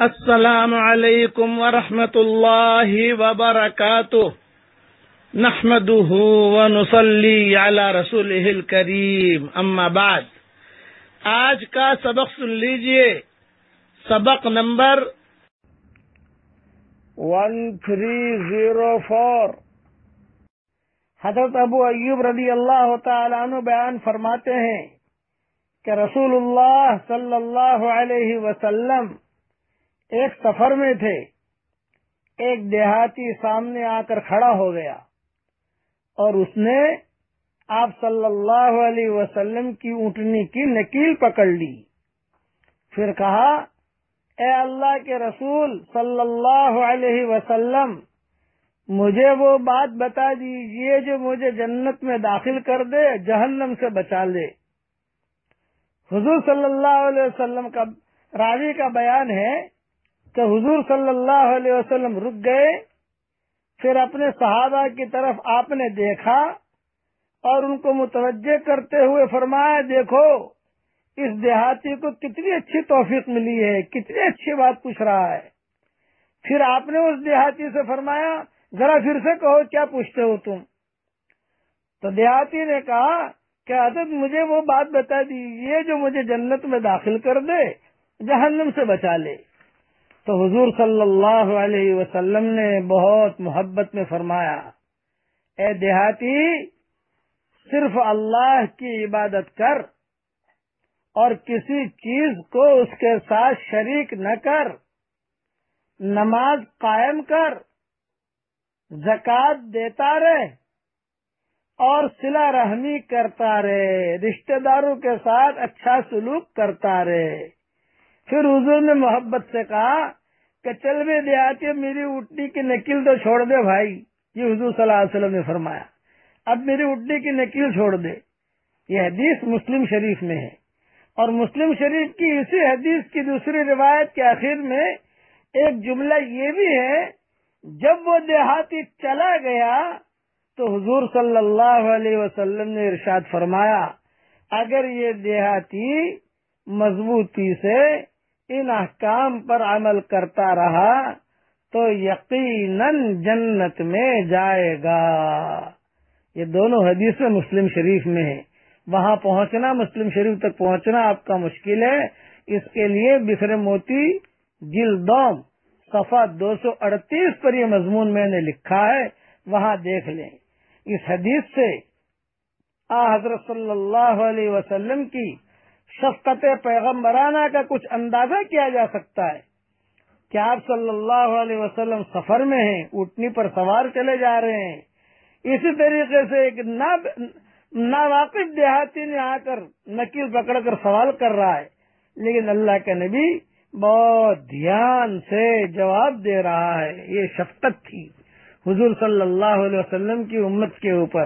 السلام علیکم ورحمۃ اللہ وبرکاتہ۔ نحمده ونصلي على رسوله الكريم اما بعد۔ آج کا سبق سن لیجیے۔ سبق number one three zero four حضرت ابو ایوب رضی اللہ تعالیٰ عنہ بیان فرماتے ہیں کہ رسول اللہ صلی اللہ علیہ وسلم ایک سفر میں تھے۔ ایک دیہاتی سامنے آ کر کھڑا ہو گیا اور اس نے آپ صلی اللہ علیہ وسلم کی اونٹنی کی نکیل پکڑ لی۔ پھر کہا، اے اللہ کے رسول صلی اللہ علیہ وسلم، مجھے وہ بات بتا دیجیے جو مجھے جنت میں داخل کر دے، جہنم سے بچا لے۔ حضور صلی اللہ علیہ وسلم کا راوی کا بیان ہے کہ حضور صلی اللہ علیہ وسلم رک گئے، پھر اپنے صحابہ کی طرف آپ نے دیکھا اور ان کو متوجہ کرتے ہوئے فرمایا، دیکھو، اس دیہاتی کو کتنی اچھی توفیق ملی ہے، کتنی اچھی بات پوچھ رہا ہے۔ پھر آپ نے اس دیہاتی سے فرمایا، ذرا پھر سے کہو کیا پوچھتے ہو تم؟ تو دیہاتی نے کہا کہ حضرت مجھے وہ بات بتا دیجیے جو مجھے جنت میں داخل کر دے، جہنم سے بچا لے۔ تو حضور صلی اللہ علیہ وسلم نے بہت محبت میں فرمایا، اے دیہاتی، صرف اللہ کی عبادت کر اور کسی چیز کو اس کے ساتھ شریک نہ کر، نماز قائم کر زکات دیتا رہے اور سلا رحمی کرتا رہے، رشتہ داروں کے ساتھ اچھا سلوک کرتا رہے۔ پھر حضور نے محبت سے کہا کہ چل میں دیہاتی میری اٹھنی کی نکیل تو چھوڑ دے بھائی۔ یہ حضور صلی اللہ علیہ وسلم نے فرمایا۔ اب میری اٹھنی کی نکیل چھوڑ دے۔ یہ حدیث مسلم شریف میں ہے۔ اور مسلم شریف کی اسی حدیث کی دوسری روایت کے آخر میں ایک جملہ یہ بھی ہے، جب وہ دیہاتی چلا گیا تو حضور صلی اللہ علیہ وسلم نے ارشاد فرمایا، اگر یہ دیہاتی مضبوطی سے ان احکام پر عمل کرتا رہا تو یقیناً جنت میں جائے گا۔ یہ دونوں حدیث مسلم شریف میں ہے وہاں پہنچنا، مسلم شریف تک پہنچنا آپ کا مشکل ہے۔ اس کے لیے بسر موتی جلدوم صفحہ دو سو اڑتیس پر یہ مضمون میں نے لکھا ہے، وہاں دیکھ لیں۔ اس حدیث سے آ حضرت صلی اللہ علیہ وسلم کی شفقت پیغمبرانہ کا کچھ اندازہ کیا جا سکتا ہے۔ کہ آپ صلی اللہ علیہ وسلم سفر میں ہیں اٹھنی پر سوار چلے جا رہے ہیں؟ اسی طریقے سے ایک ناواقف دیہاتی نے آ کر نکیل پکڑ کر سوال کر رہا ہے۔ لیکن اللہ کے نبی بہت دھیان سے جواب دے رہا ہے۔ یہ شفقت تھی حضور صلی اللہ علیہ وسلم کی امت کے اوپر۔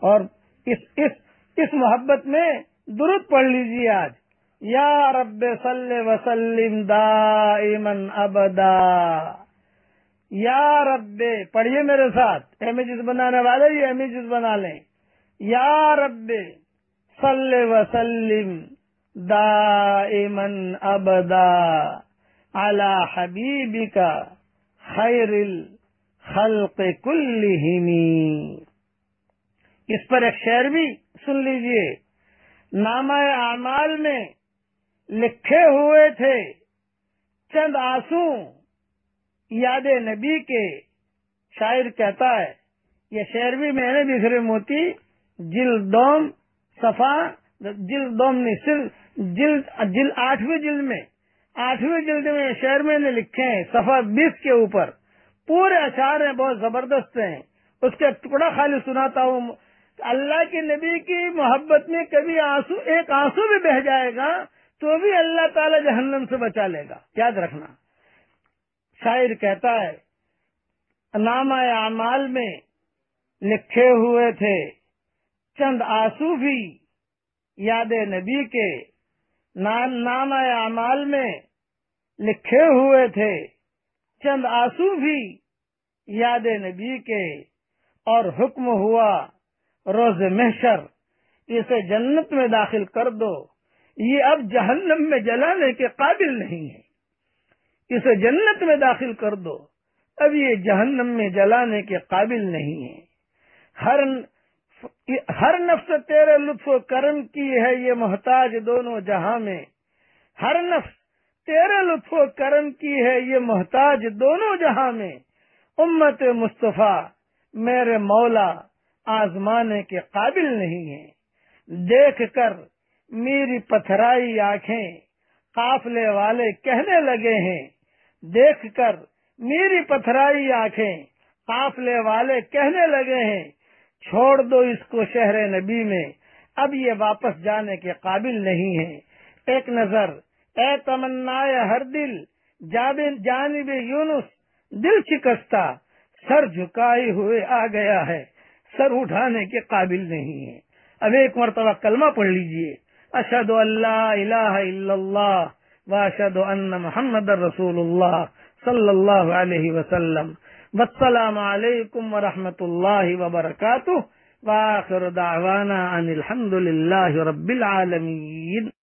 اور اس اس اس محبت میں درد پڑھ لیجیے آج۔ یا رب صلی وسلم دائمن ابدا۔ یا رب پڑھیے میرے ساتھ۔ امیجز بنانے والے، یہ امیجز بنا لیں۔ یا رب صلی وسلم دائمن ابدا۔ على حبیبک خیر الخلق کلہم۔ اس پر ایک شعر بھی سن لیجیے۔ نام اعمال میں لکھے ہوئے تھے۔ چند آنسو یاد نبی کے شاعر کہتا ہے، یہ شعر بھی میں نے بسرے موتی جلد دوم صفا جلد دوم صرف جلد جل آٹھویں جلد میں، آٹھویں جلد میں شعر میں نے لکھے ہیں صفا بیس کے اوپر۔ پورے اشعار ہیں، بہت زبردست ہیں۔ اس کا ٹکڑا خالی سناتا ہوں اللہ کے نبی کی محبت میں کبھی آنسو، ایک آنسو بھی بہ جائے گا تو بھی اللہ تعالی جہنم سے بچا لے گا۔ یاد رکھنا۔ شاعر کہتا ہے نام اعمال میں لکھے ہوئے تھے، چند آنسو بھی یاد نبی کے نام اعمال میں لکھے ہوئے تھے، چند آنسو بھی یاد نبی کے اور حکم ہوا۔ روز محشر، اسے جنت میں داخل کر دو۔ یہ اب جہنم میں جلانے کے قابل نہیں ہے۔ اسے جنت میں داخل کر دو۔ اب یہ جہنم میں جلانے کے قابل نہیں ہے۔ ہر ہر نفس تیرے لطف و کرم کی ہے، یہ محتاج دونوں جہاں میں۔ ہر نفس تیرے لطف و کرم کی ہے، یہ محتاج دونوں جہاں میں۔ امت مصطفیٰ، میرے مولا آزمانے کے قابل نہیں ہے دیکھ کر میری پتھرائی آنکھیں قافلے والے کہنے لگے ہیں۔ دیکھ کر میری پتھرائی آنکھیں قافلے والے کہنے لگے ہیں۔ چھوڑ دو اس کو شہر نبی میں۔ اب یہ واپس جانے کے قابل نہیں ہے ایک نظر، اے تمنا ہر دل، جانب یونس، دل شکستہ، سر جھکائے ہوئے آ گیا ہے۔ سر اٹھانے کے قابل نہیں ہے۔ اب ایک مرتبہ کلمہ پڑھ لیجیے۔ اشد اللہ الہ الا اللہ و اشد ان محمد رسول اللہ صلی اللہ علیہ وسلم۔ والسلام علیکم ورحمۃ اللہ وبرکاتہ۔ واخر دعوانا ان الحمد للہ رب العالمین۔